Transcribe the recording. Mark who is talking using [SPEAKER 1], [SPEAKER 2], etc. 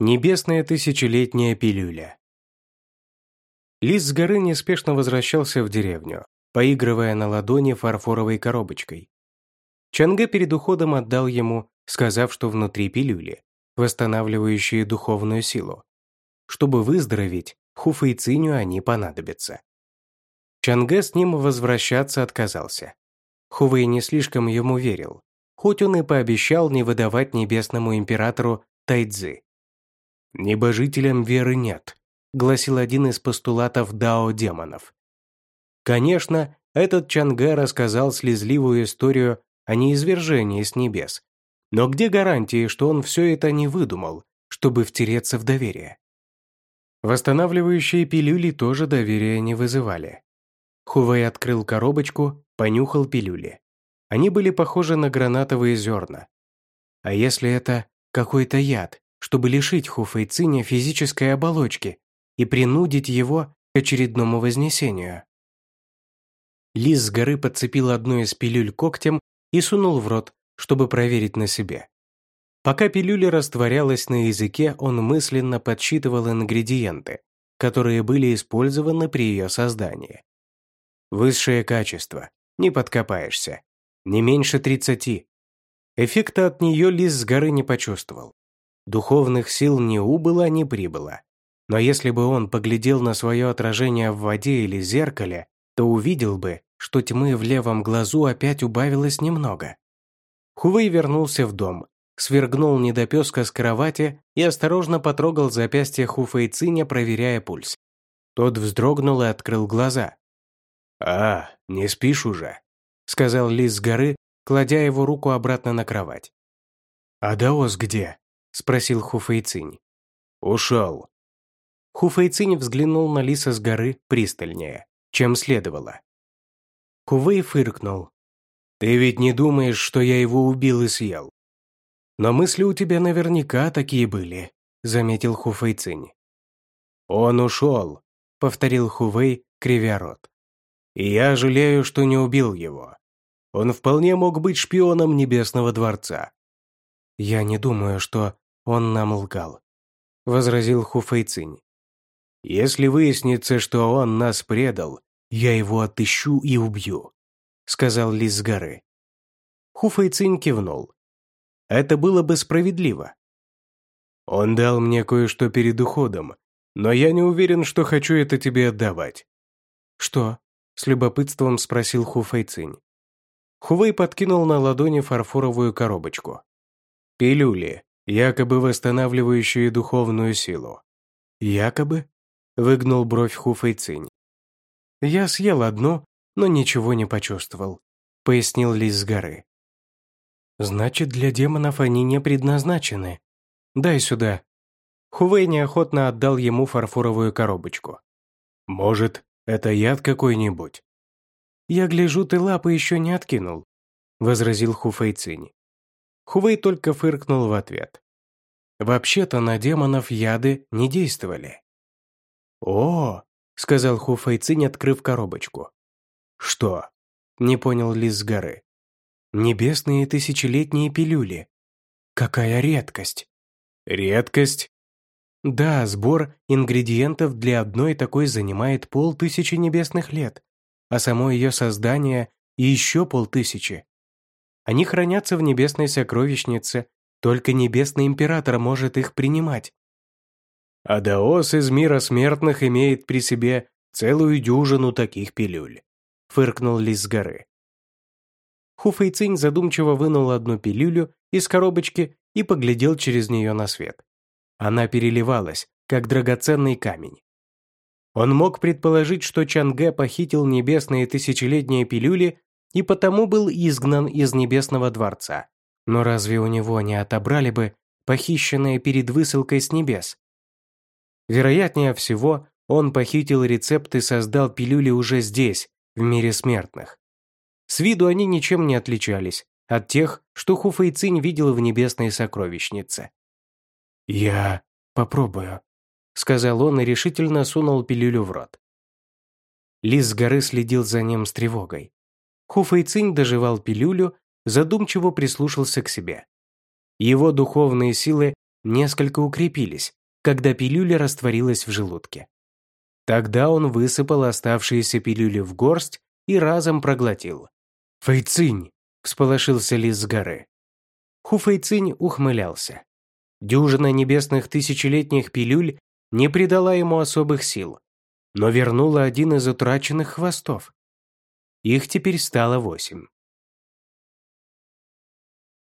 [SPEAKER 1] Небесная тысячелетняя пилюля. Лис с горы неспешно возвращался в деревню, поигрывая на ладони фарфоровой коробочкой. Чанге перед уходом отдал ему, сказав, что внутри пилюли, восстанавливающие духовную силу. Чтобы выздороветь, Хуфа и Циню они понадобятся. Чанге с ним возвращаться отказался. Хувей не слишком ему верил, хоть он и пообещал не выдавать небесному императору Тайцзы. «Небожителям веры нет», — гласил один из постулатов Дао демонов. Конечно, этот Чанге рассказал слезливую историю о неизвержении с небес. Но где гарантии, что он все это не выдумал, чтобы втереться в доверие? Восстанавливающие пилюли тоже доверия не вызывали. Хувей открыл коробочку, понюхал пилюли. Они были похожи на гранатовые зерна. А если это какой-то яд, чтобы лишить Хуфэйциня физической оболочки и принудить его к очередному вознесению. Лис с горы подцепил одну из пилюль когтем и сунул в рот, чтобы проверить на себе. Пока пилюля растворялась на языке, он мысленно подсчитывал ингредиенты, которые были использованы при ее создании. Высшее качество, не подкопаешься, не меньше 30. Эффекта от нее лис с горы не почувствовал. Духовных сил не убыло, ни прибыло. Но если бы он поглядел на свое отражение в воде или зеркале, то увидел бы, что тьмы в левом глазу опять убавилось немного. Хувей вернулся в дом, свергнул недопеска с кровати и осторожно потрогал запястье Хуфейциня, проверяя пульс. Тот вздрогнул и открыл глаза. «А, не спишь уже?» — сказал Лис с горы, кладя его руку обратно на кровать. «А Даос где?» — спросил Хуфейцинь. «Ушел». Хуфейцинь взглянул на лиса с горы пристальнее, чем следовало. Хувей фыркнул. «Ты ведь не думаешь, что я его убил и съел?» «Но мысли у тебя наверняка такие были», — заметил Хуфейцинь. «Он ушел», — повторил Хувей, кривя рот. «И я жалею, что не убил его. Он вполне мог быть шпионом Небесного Дворца». «Я не думаю, что он нам лгал», — возразил Хуфейцинь. «Если выяснится, что он нас предал, я его отыщу и убью», — сказал Лис с горы. Хуфейцинь кивнул. «Это было бы справедливо». «Он дал мне кое-что перед уходом, но я не уверен, что хочу это тебе отдавать». «Что?» — с любопытством спросил Хуфейцинь. Хувей подкинул на ладони фарфоровую коробочку. «Пилюли якобы восстанавливающие духовную силу. Якобы? Выгнул бровь Хуфэйцинь. Я съел одну, но ничего не почувствовал, пояснил Лис с горы. Значит, для демонов они не предназначены. Дай сюда. Хувей неохотно отдал ему фарфоровую коробочку. Может, это яд какой-нибудь? Я гляжу, ты лапы еще не откинул, возразил Хуфейцинь. Хувей только фыркнул в ответ. Вообще-то на демонов яды не действовали. «О!» — сказал Хуфейцинь, открыв коробочку. «Что?» — не понял Лис с горы. «Небесные тысячелетние пилюли. Какая редкость!» «Редкость?» Да, сбор ингредиентов для одной такой занимает полтысячи небесных лет, а само ее создание – еще полтысячи. Они хранятся в небесной сокровищнице, только небесный император может их принимать. А Даос из мира смертных имеет при себе целую дюжину таких пилюль», — фыркнул лис с горы. Хуфэйцинь задумчиво вынул одну пилюлю из коробочки и поглядел через нее на свет. Она переливалась, как драгоценный камень. Он мог предположить, что Чанге похитил небесные тысячелетние пилюли и потому был изгнан из Небесного дворца. Но разве у него не отобрали бы похищенное перед высылкой с небес? Вероятнее всего, он похитил рецепт и создал пилюли уже здесь, в мире смертных. С виду они ничем не отличались от тех, что Хуфэйцинь видел в небесной сокровищнице. «Я попробую», — сказал он и решительно сунул пилюлю в рот. Лис с горы следил за ним с тревогой. Хуфэйцинь доживал пилюлю, задумчиво прислушался к себе. Его духовные силы несколько укрепились, когда пилюля растворилась в желудке. Тогда он высыпал оставшиеся пилюли в горсть и разом проглотил. «Фэйцинь!» – всполошился лис с горы. Ху Фэйцинь ухмылялся. Дюжина небесных тысячелетних пилюль не придала ему особых сил, но вернула один из утраченных хвостов. Их теперь стало восемь.